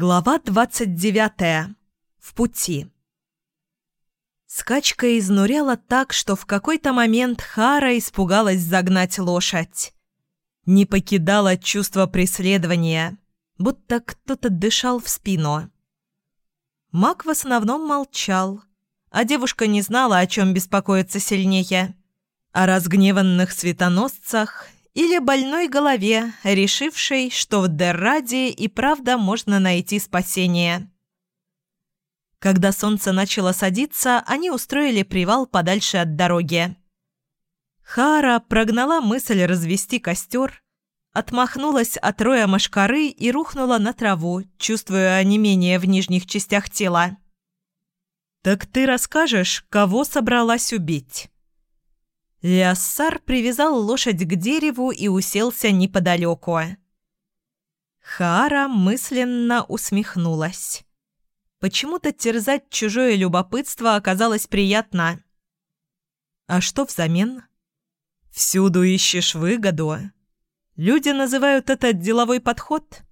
Глава 29. В пути. Скачка изнуряла так, что в какой-то момент Хара испугалась загнать лошадь. Не покидало чувство преследования, будто кто-то дышал в спину. Маг в основном молчал, а девушка не знала, о чем беспокоиться сильнее. О разгневанных светоносцах или больной голове, решившей, что в Дерраде и правда можно найти спасение. Когда солнце начало садиться, они устроили привал подальше от дороги. Хара прогнала мысль развести костер, отмахнулась от роя машкары и рухнула на траву, чувствуя онемение в нижних частях тела. «Так ты расскажешь, кого собралась убить?» Ляссар привязал лошадь к дереву и уселся неподалеку. Хара мысленно усмехнулась. Почему-то терзать чужое любопытство оказалось приятно. А что взамен? Всюду ищешь выгоду. Люди называют это деловой подход?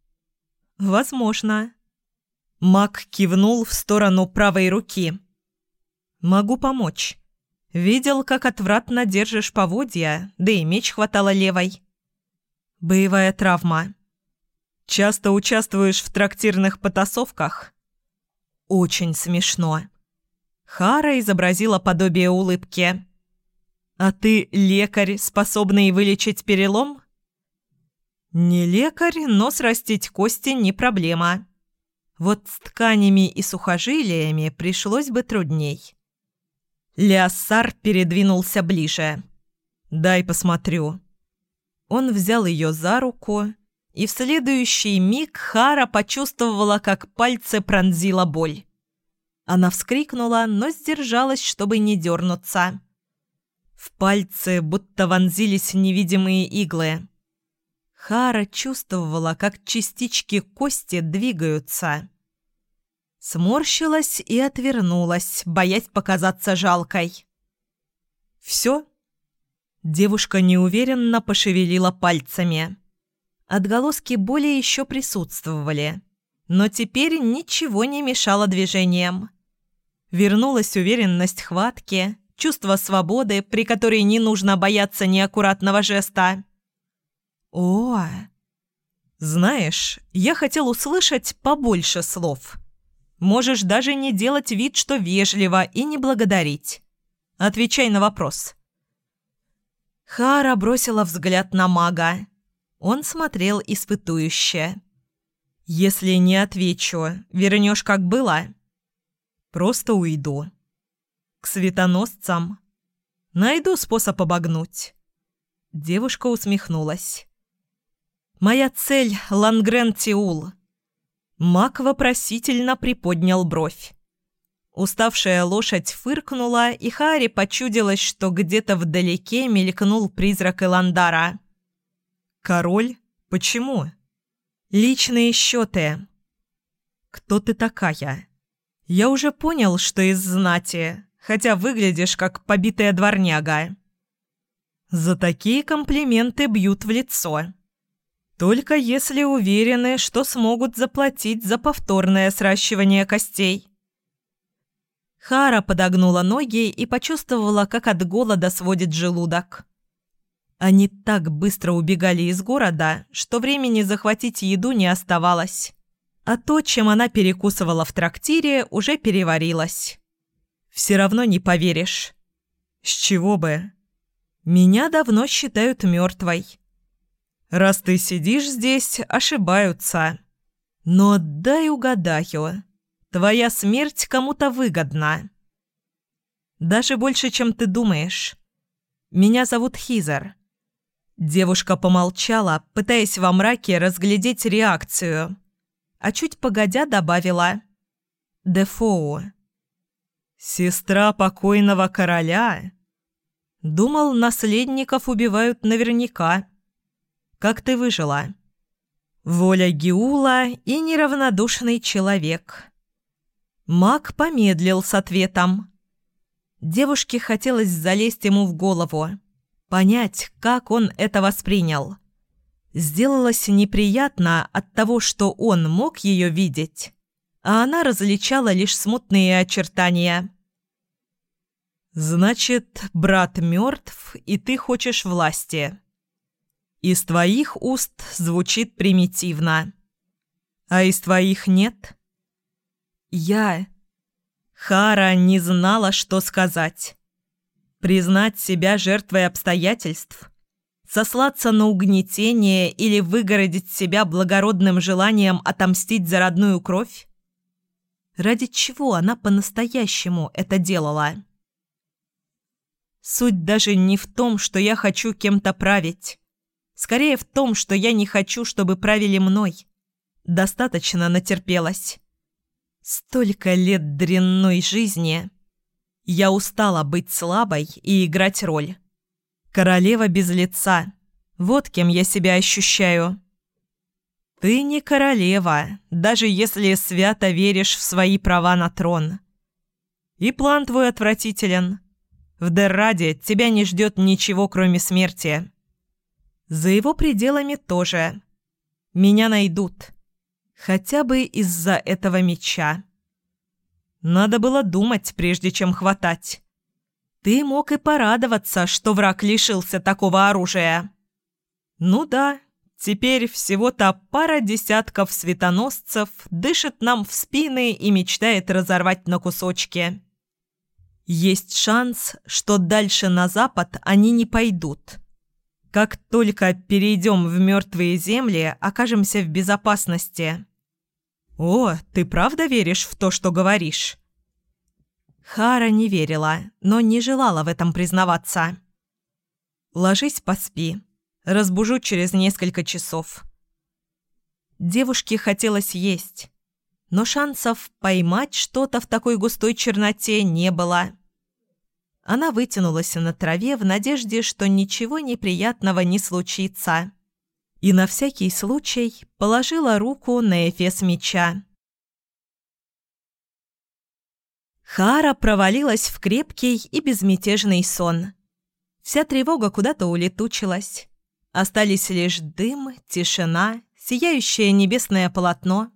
Возможно. Мак кивнул в сторону правой руки. Могу помочь. Видел, как отвратно держишь поводья, да и меч хватало левой. Боевая травма. Часто участвуешь в трактирных потасовках? Очень смешно. Хара изобразила подобие улыбки. «А ты лекарь, способный вылечить перелом?» «Не лекарь, но срастить кости не проблема. Вот с тканями и сухожилиями пришлось бы трудней». Леоссар передвинулся ближе. «Дай посмотрю». Он взял ее за руку, и в следующий миг Хара почувствовала, как пальцы пронзила боль. Она вскрикнула, но сдержалась, чтобы не дернуться. В пальцы будто вонзились невидимые иглы. Хара чувствовала, как частички кости двигаются сморщилась и отвернулась, боясь показаться жалкой. «Все?» Девушка неуверенно пошевелила пальцами. Отголоски боли еще присутствовали, но теперь ничего не мешало движениям. Вернулась уверенность хватки, чувство свободы, при которой не нужно бояться неаккуратного жеста. «О!» «Знаешь, я хотел услышать побольше слов». Можешь даже не делать вид, что вежливо, и не благодарить. Отвечай на вопрос». Хара бросила взгляд на мага. Он смотрел испытующе. «Если не отвечу, вернешь как было?» «Просто уйду». «К светоносцам?» «Найду способ обогнуть». Девушка усмехнулась. «Моя цель — Лангрен Тиул. Мак вопросительно приподнял бровь. Уставшая лошадь фыркнула, и Хари почудилось, что где-то вдалеке мелькнул призрак Эландара. «Король? Почему?» «Личные счеты». «Кто ты такая?» «Я уже понял, что из знати, хотя выглядишь как побитая дворняга». «За такие комплименты бьют в лицо». Только если уверены, что смогут заплатить за повторное сращивание костей. Хара подогнула ноги и почувствовала, как от голода сводит желудок. Они так быстро убегали из города, что времени захватить еду не оставалось. А то, чем она перекусывала в трактире, уже переварилось. Все равно не поверишь. С чего бы? Меня давно считают мертвой. Раз ты сидишь здесь, ошибаются. Но дай угадаю, твоя смерть кому-то выгодна. Даже больше, чем ты думаешь. Меня зовут Хизер. Девушка помолчала, пытаясь во мраке разглядеть реакцию, а чуть погодя добавила «Дефоу». «Сестра покойного короля?» Думал, наследников убивают наверняка. Как ты выжила?» Воля Гиула и неравнодушный человек. Маг помедлил с ответом. Девушке хотелось залезть ему в голову, понять, как он это воспринял. Сделалось неприятно от того, что он мог ее видеть, а она различала лишь смутные очертания. «Значит, брат мертв, и ты хочешь власти». Из твоих уст звучит примитивно. А из твоих нет? Я... Хара не знала, что сказать. Признать себя жертвой обстоятельств? Сослаться на угнетение или выгородить себя благородным желанием отомстить за родную кровь? Ради чего она по-настоящему это делала? Суть даже не в том, что я хочу кем-то править. Скорее в том, что я не хочу, чтобы правили мной. Достаточно натерпелась. Столько лет дрянной жизни. Я устала быть слабой и играть роль. Королева без лица. Вот кем я себя ощущаю. Ты не королева, даже если свято веришь в свои права на трон. И план твой отвратителен. В Дерраде тебя не ждет ничего, кроме смерти. За его пределами тоже. Меня найдут. Хотя бы из-за этого меча. Надо было думать, прежде чем хватать. Ты мог и порадоваться, что враг лишился такого оружия. Ну да, теперь всего-то пара десятков светоносцев дышит нам в спины и мечтает разорвать на кусочки. Есть шанс, что дальше на запад они не пойдут. Как только перейдем в мертвые земли, окажемся в безопасности. О, ты правда веришь в то, что говоришь? Хара не верила, но не желала в этом признаваться. Ложись, поспи. Разбужу через несколько часов. Девушке хотелось есть, но шансов поймать что-то в такой густой черноте не было. Она вытянулась на траве в надежде, что ничего неприятного не случится. И на всякий случай положила руку на эфес меча. Хара провалилась в крепкий и безмятежный сон. Вся тревога куда-то улетучилась. Остались лишь дым, тишина, сияющее небесное полотно –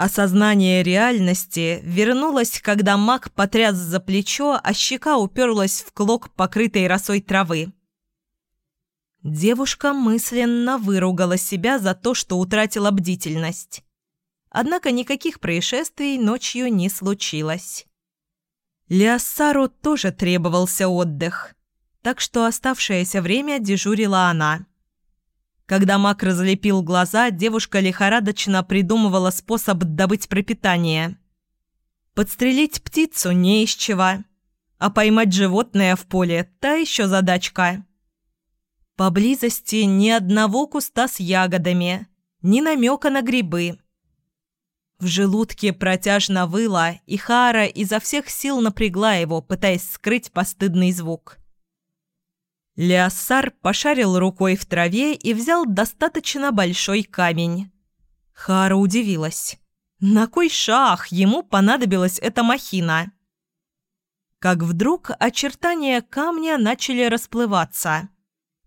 Осознание реальности вернулось, когда маг потряс за плечо, а щека уперлась в клок покрытой росой травы. Девушка мысленно выругала себя за то, что утратила бдительность. Однако никаких происшествий ночью не случилось. Леоссару тоже требовался отдых, так что оставшееся время дежурила она. Когда маг разлепил глаза, девушка лихорадочно придумывала способ добыть пропитание. Подстрелить птицу не из чего, а поймать животное в поле – та еще задачка. Поблизости ни одного куста с ягодами, ни намека на грибы. В желудке протяжно выла, и Хара изо всех сил напрягла его, пытаясь скрыть постыдный звук. Леоссар пошарил рукой в траве и взял достаточно большой камень. Хара удивилась. На кой шах ему понадобилась эта махина? Как вдруг очертания камня начали расплываться,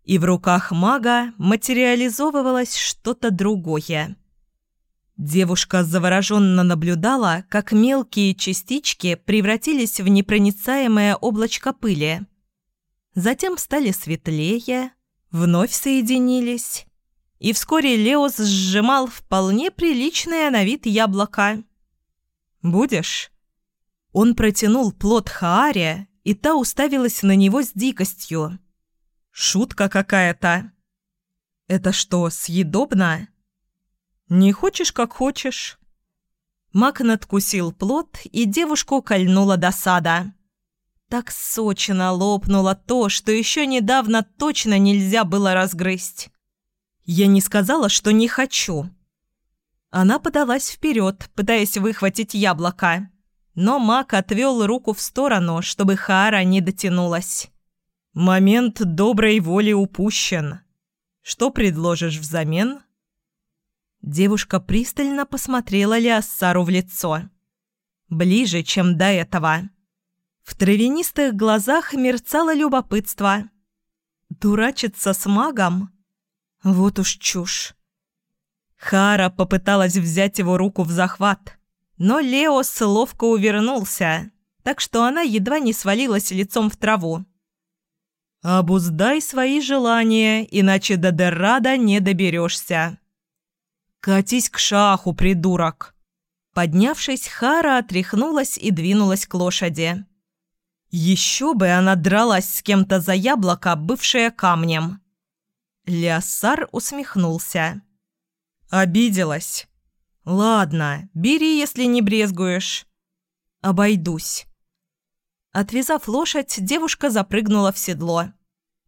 и в руках мага материализовывалось что-то другое. Девушка завороженно наблюдала, как мелкие частички превратились в непроницаемое облачко пыли – затем стали светлее, вновь соединились, и вскоре Леос сжимал вполне приличное на вид яблоко. «Будешь?» Он протянул плод Хааре, и та уставилась на него с дикостью. «Шутка какая-то!» «Это что, съедобно?» «Не хочешь, как хочешь». Мак надкусил плод, и девушку кольнула досада. Так сочно лопнуло то, что еще недавно точно нельзя было разгрызть. Я не сказала, что не хочу. Она подалась вперед, пытаясь выхватить яблоко. Но Мак отвел руку в сторону, чтобы Хара не дотянулась. «Момент доброй воли упущен. Что предложишь взамен?» Девушка пристально посмотрела Лиассару в лицо. Ближе, чем до этого. В травянистых глазах мерцало любопытство. «Дурачиться с магом? Вот уж чушь. Хара попыталась взять его руку в захват, но Леос ловко увернулся, так что она едва не свалилась лицом в траву. «Обуздай свои желания, иначе до Деррада не доберешься». «Катись к шаху, придурок!» Поднявшись, Хара отряхнулась и двинулась к лошади. Еще бы она дралась с кем-то за яблоко, бывшее камнем. Лясар усмехнулся. «Обиделась. Ладно, бери, если не брезгуешь. Обойдусь». Отвязав лошадь, девушка запрыгнула в седло.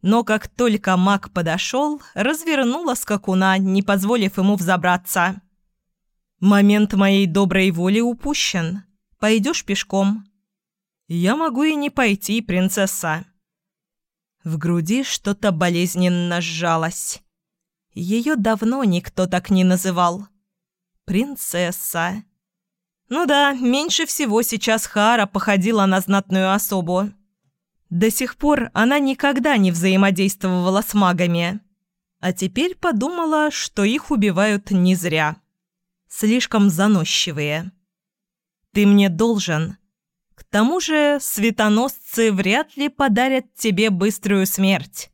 Но как только маг подошел, развернула скакуна, не позволив ему взобраться. «Момент моей доброй воли упущен. Пойдешь пешком?» «Я могу и не пойти, принцесса». В груди что-то болезненно сжалось. Ее давно никто так не называл. «Принцесса». Ну да, меньше всего сейчас Хара походила на знатную особу. До сих пор она никогда не взаимодействовала с магами. А теперь подумала, что их убивают не зря. Слишком заносчивые. «Ты мне должен», тому же светоносцы вряд ли подарят тебе быструю смерть.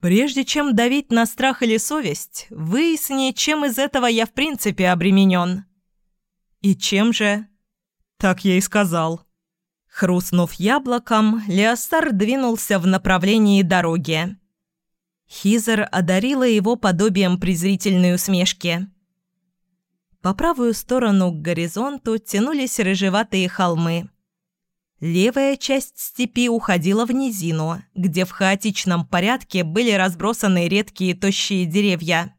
Прежде чем давить на страх или совесть, выясни, чем из этого я в принципе обременен. И чем же? Так я и сказал. Хрустнув яблоком, Леостар двинулся в направлении дороги. Хизер одарила его подобием презрительной усмешки. По правую сторону к горизонту тянулись рыжеватые холмы. Левая часть степи уходила в низину, где в хаотичном порядке были разбросаны редкие тощие деревья.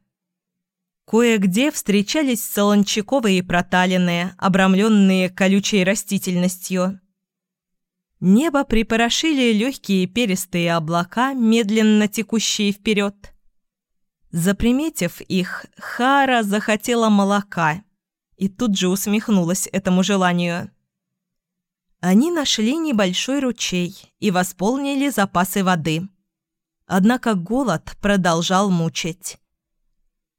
Кое-где встречались солончаковые проталины, обрамленные колючей растительностью. Небо припорошили легкие перистые облака, медленно текущие вперед. Заприметив их, Хара захотела молока и тут же усмехнулась этому желанию. Они нашли небольшой ручей и восполнили запасы воды. Однако голод продолжал мучить.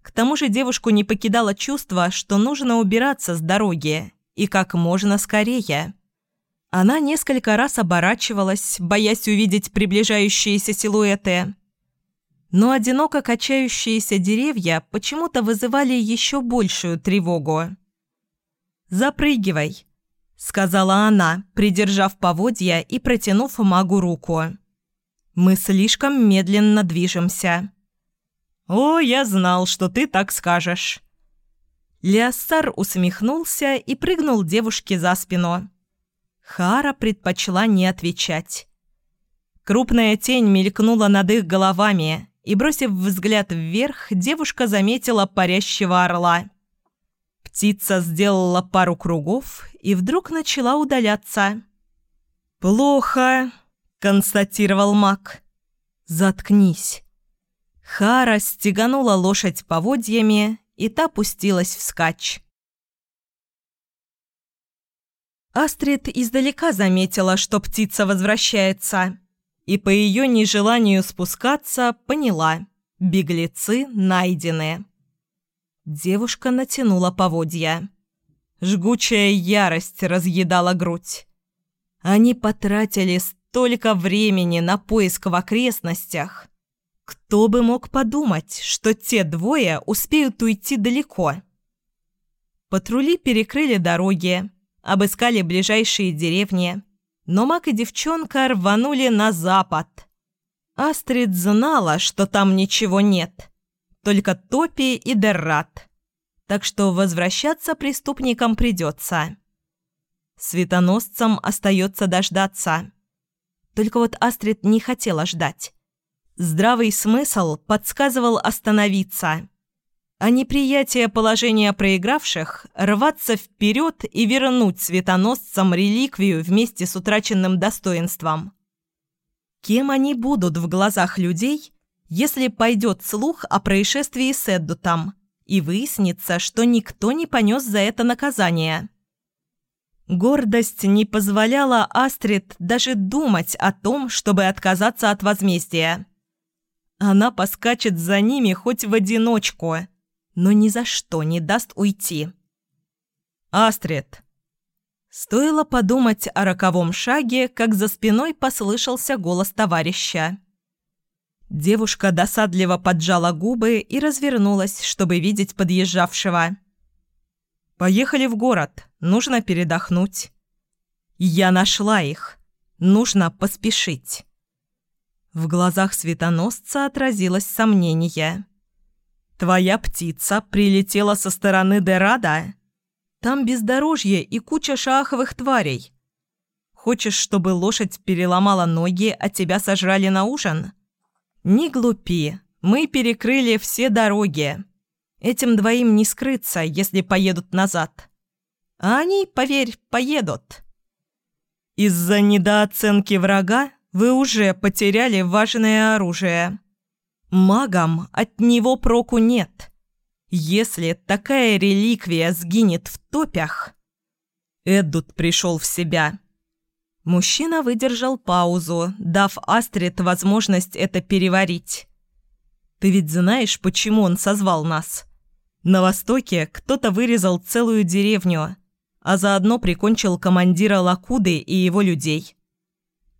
К тому же девушку не покидало чувство, что нужно убираться с дороги, и как можно скорее. Она несколько раз оборачивалась, боясь увидеть приближающиеся силуэты но одиноко качающиеся деревья почему-то вызывали еще большую тревогу. «Запрыгивай», — сказала она, придержав поводья и протянув магу руку. «Мы слишком медленно движемся». «О, я знал, что ты так скажешь». Леоссар усмехнулся и прыгнул девушке за спину. Хара предпочла не отвечать. Крупная тень мелькнула над их головами, и, бросив взгляд вверх, девушка заметила парящего орла. Птица сделала пару кругов и вдруг начала удаляться. «Плохо», — констатировал маг. «Заткнись». Хара стеганула лошадь поводьями, и та пустилась вскачь. Астрид издалека заметила, что птица возвращается и по ее нежеланию спускаться поняла – беглецы найдены. Девушка натянула поводья. Жгучая ярость разъедала грудь. Они потратили столько времени на поиск в окрестностях. Кто бы мог подумать, что те двое успеют уйти далеко? Патрули перекрыли дороги, обыскали ближайшие деревни – но Мак и девчонка рванули на запад. Астрид знала, что там ничего нет, только Топи и Деррат, так что возвращаться преступникам придется. Светоносцам остается дождаться. Только вот Астрид не хотела ждать. Здравый смысл подсказывал остановиться а неприятие положения проигравших – рваться вперед и вернуть светоносцам реликвию вместе с утраченным достоинством. Кем они будут в глазах людей, если пойдет слух о происшествии с Эддутом и выяснится, что никто не понес за это наказание? Гордость не позволяла Астрид даже думать о том, чтобы отказаться от возмездия. Она поскачет за ними хоть в одиночку, но ни за что не даст уйти. «Астрид!» Стоило подумать о роковом шаге, как за спиной послышался голос товарища. Девушка досадливо поджала губы и развернулась, чтобы видеть подъезжавшего. «Поехали в город. Нужно передохнуть». «Я нашла их. Нужно поспешить». В глазах светоносца отразилось сомнение. «Твоя птица прилетела со стороны Дерада? Там бездорожье и куча шаховых тварей. Хочешь, чтобы лошадь переломала ноги, а тебя сожрали на ужин?» «Не глупи. Мы перекрыли все дороги. Этим двоим не скрыться, если поедут назад. А они, поверь, поедут». «Из-за недооценки врага вы уже потеряли важное оружие. Магам от него проку нет. Если такая реликвия сгинет в топях...» Эддут пришел в себя. Мужчина выдержал паузу, дав Астрид возможность это переварить. «Ты ведь знаешь, почему он созвал нас? На Востоке кто-то вырезал целую деревню, а заодно прикончил командира Лакуды и его людей.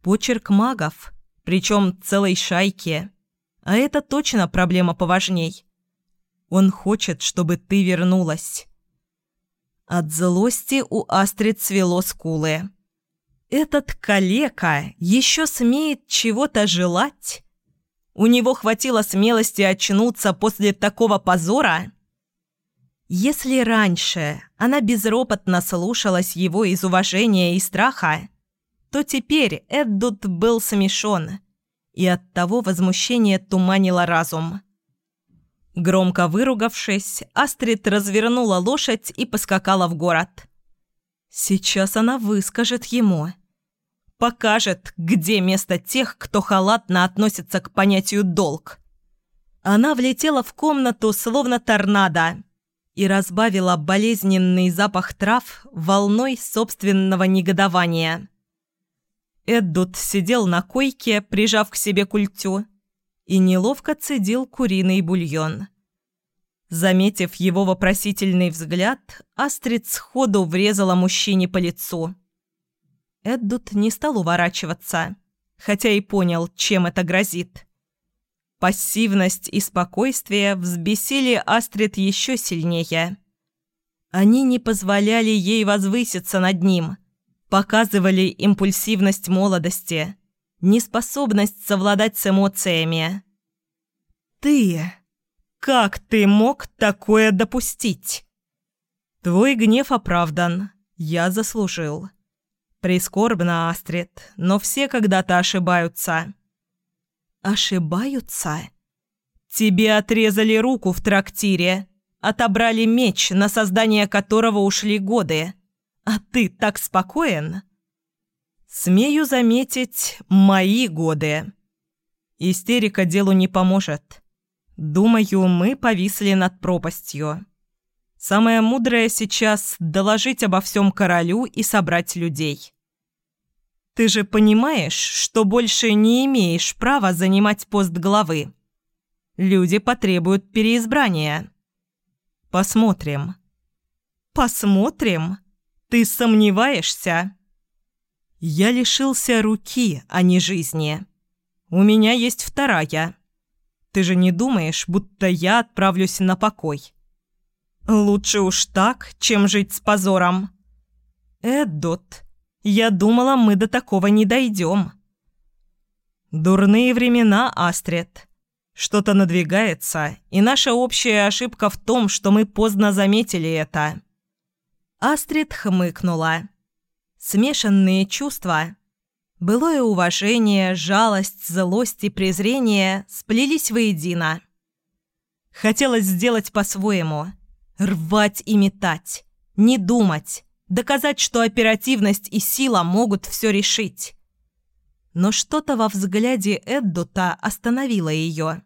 Почерк магов, причем целой шайки. А это точно проблема поважней. Он хочет, чтобы ты вернулась». От злости у Астрид свело скулы. Этот калека еще смеет чего-то желать? У него хватило смелости очнуться после такого позора? Если раньше она безропотно слушалась его из уважения и страха, то теперь Эддут был смешон, и оттого возмущение туманило разум. Громко выругавшись, Астрид развернула лошадь и поскакала в город. Сейчас она выскажет ему. Покажет, где место тех, кто халатно относится к понятию «долг». Она влетела в комнату, словно торнадо, и разбавила болезненный запах трав волной собственного негодования. Эддут сидел на койке, прижав к себе культю, и неловко цедил куриный бульон. Заметив его вопросительный взгляд, Астрид сходу врезала мужчине по лицу. Эддут не стал уворачиваться, хотя и понял, чем это грозит. Пассивность и спокойствие взбесили Астрид еще сильнее. Они не позволяли ей возвыситься над ним, показывали импульсивность молодости, неспособность совладать с эмоциями. «Ты...» Как ты мог такое допустить? Твой гнев оправдан. Я заслужил. Прискорбно, Астрид, но все когда-то ошибаются. Ошибаются? Тебе отрезали руку в трактире, отобрали меч, на создание которого ушли годы. А ты так спокоен? Смею заметить, мои годы. Истерика делу не поможет. Думаю, мы повисли над пропастью. Самое мудрое сейчас – доложить обо всем королю и собрать людей. Ты же понимаешь, что больше не имеешь права занимать пост главы. Люди потребуют переизбрания. Посмотрим. Посмотрим? Ты сомневаешься? Я лишился руки, а не жизни. У меня есть вторая – ты же не думаешь, будто я отправлюсь на покой? Лучше уж так, чем жить с позором. Эддот, я думала, мы до такого не дойдем. Дурные времена, Астрид. Что-то надвигается, и наша общая ошибка в том, что мы поздно заметили это. Астрид хмыкнула. Смешанные чувства Былое уважение, жалость, злость и презрение сплелись воедино. Хотелось сделать по-своему. Рвать и метать. Не думать. Доказать, что оперативность и сила могут все решить. Но что-то во взгляде Эддута остановило ее.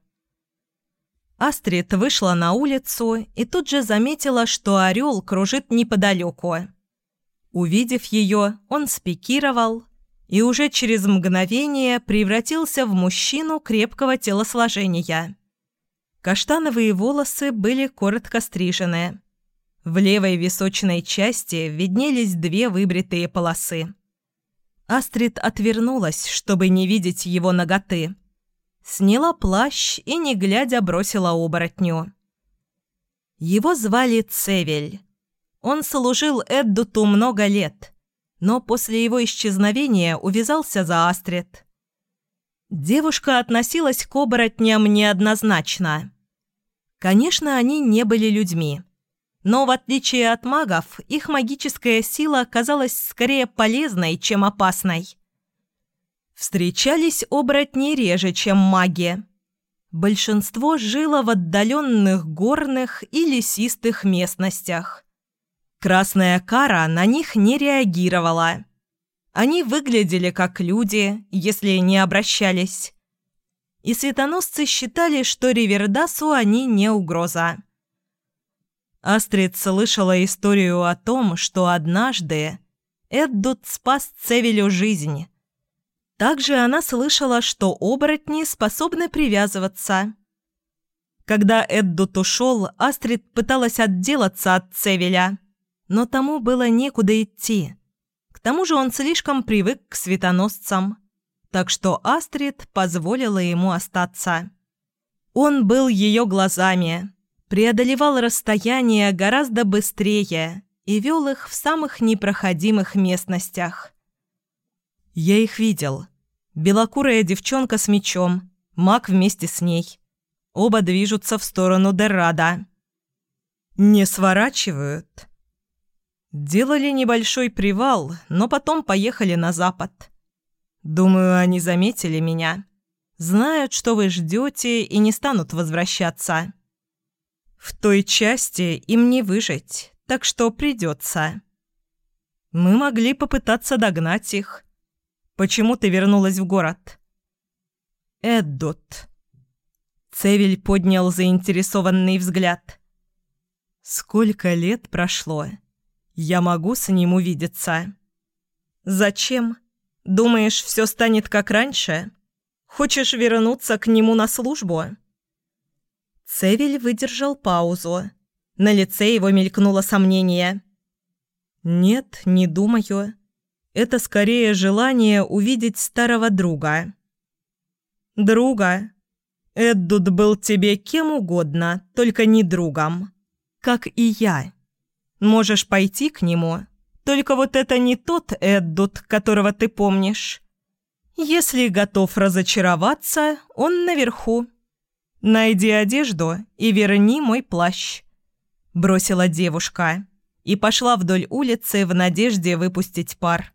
Астрид вышла на улицу и тут же заметила, что орел кружит неподалеку. Увидев ее, он спикировал, и уже через мгновение превратился в мужчину крепкого телосложения. Каштановые волосы были коротко стрижены. В левой височной части виднелись две выбритые полосы. Астрид отвернулась, чтобы не видеть его ноготы. Сняла плащ и, не глядя, бросила оборотню. Его звали Цевель. Он служил Эддуту много лет, но после его исчезновения увязался за Астрид. Девушка относилась к оборотням неоднозначно. Конечно, они не были людьми. Но в отличие от магов, их магическая сила казалась скорее полезной, чем опасной. Встречались оборотни реже, чем маги. Большинство жило в отдаленных горных и лесистых местностях. Красная кара на них не реагировала. Они выглядели как люди, если не обращались. И светоносцы считали, что Ривердасу они не угроза. Астрид слышала историю о том, что однажды Эддут спас Цевелю жизнь. Также она слышала, что оборотни способны привязываться. Когда Эддут ушел, Астрид пыталась отделаться от Цевеля, но тому было некуда идти. К тому же он слишком привык к светоносцам, так что Астрид позволила ему остаться. Он был ее глазами, преодолевал расстояние гораздо быстрее и вел их в самых непроходимых местностях. Я их видел. Белокурая девчонка с мечом, маг вместе с ней. Оба движутся в сторону Деррада. Не сворачивают. Делали небольшой привал, но потом поехали на запад. Думаю, они заметили меня. Знают, что вы ждете, и не станут возвращаться. В той части им не выжить, так что придется. Мы могли попытаться догнать их. Почему ты вернулась в город? Эддот. Цевель поднял заинтересованный взгляд. Сколько лет прошло? Я могу с ним увидеться. Зачем? Думаешь, все станет как раньше? Хочешь вернуться к нему на службу? Цевель выдержал паузу. На лице его мелькнуло сомнение. «Нет, не думаю. Это скорее желание увидеть старого друга». «Друга? Эддуд был тебе кем угодно, только не другом. Как и я». Можешь пойти к нему. Только вот это не тот Эддут, которого ты помнишь. Если готов разочароваться, он наверху. Найди одежду и верни мой плащ», – бросила девушка и пошла вдоль улицы в надежде выпустить пар.